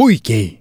Fui quem?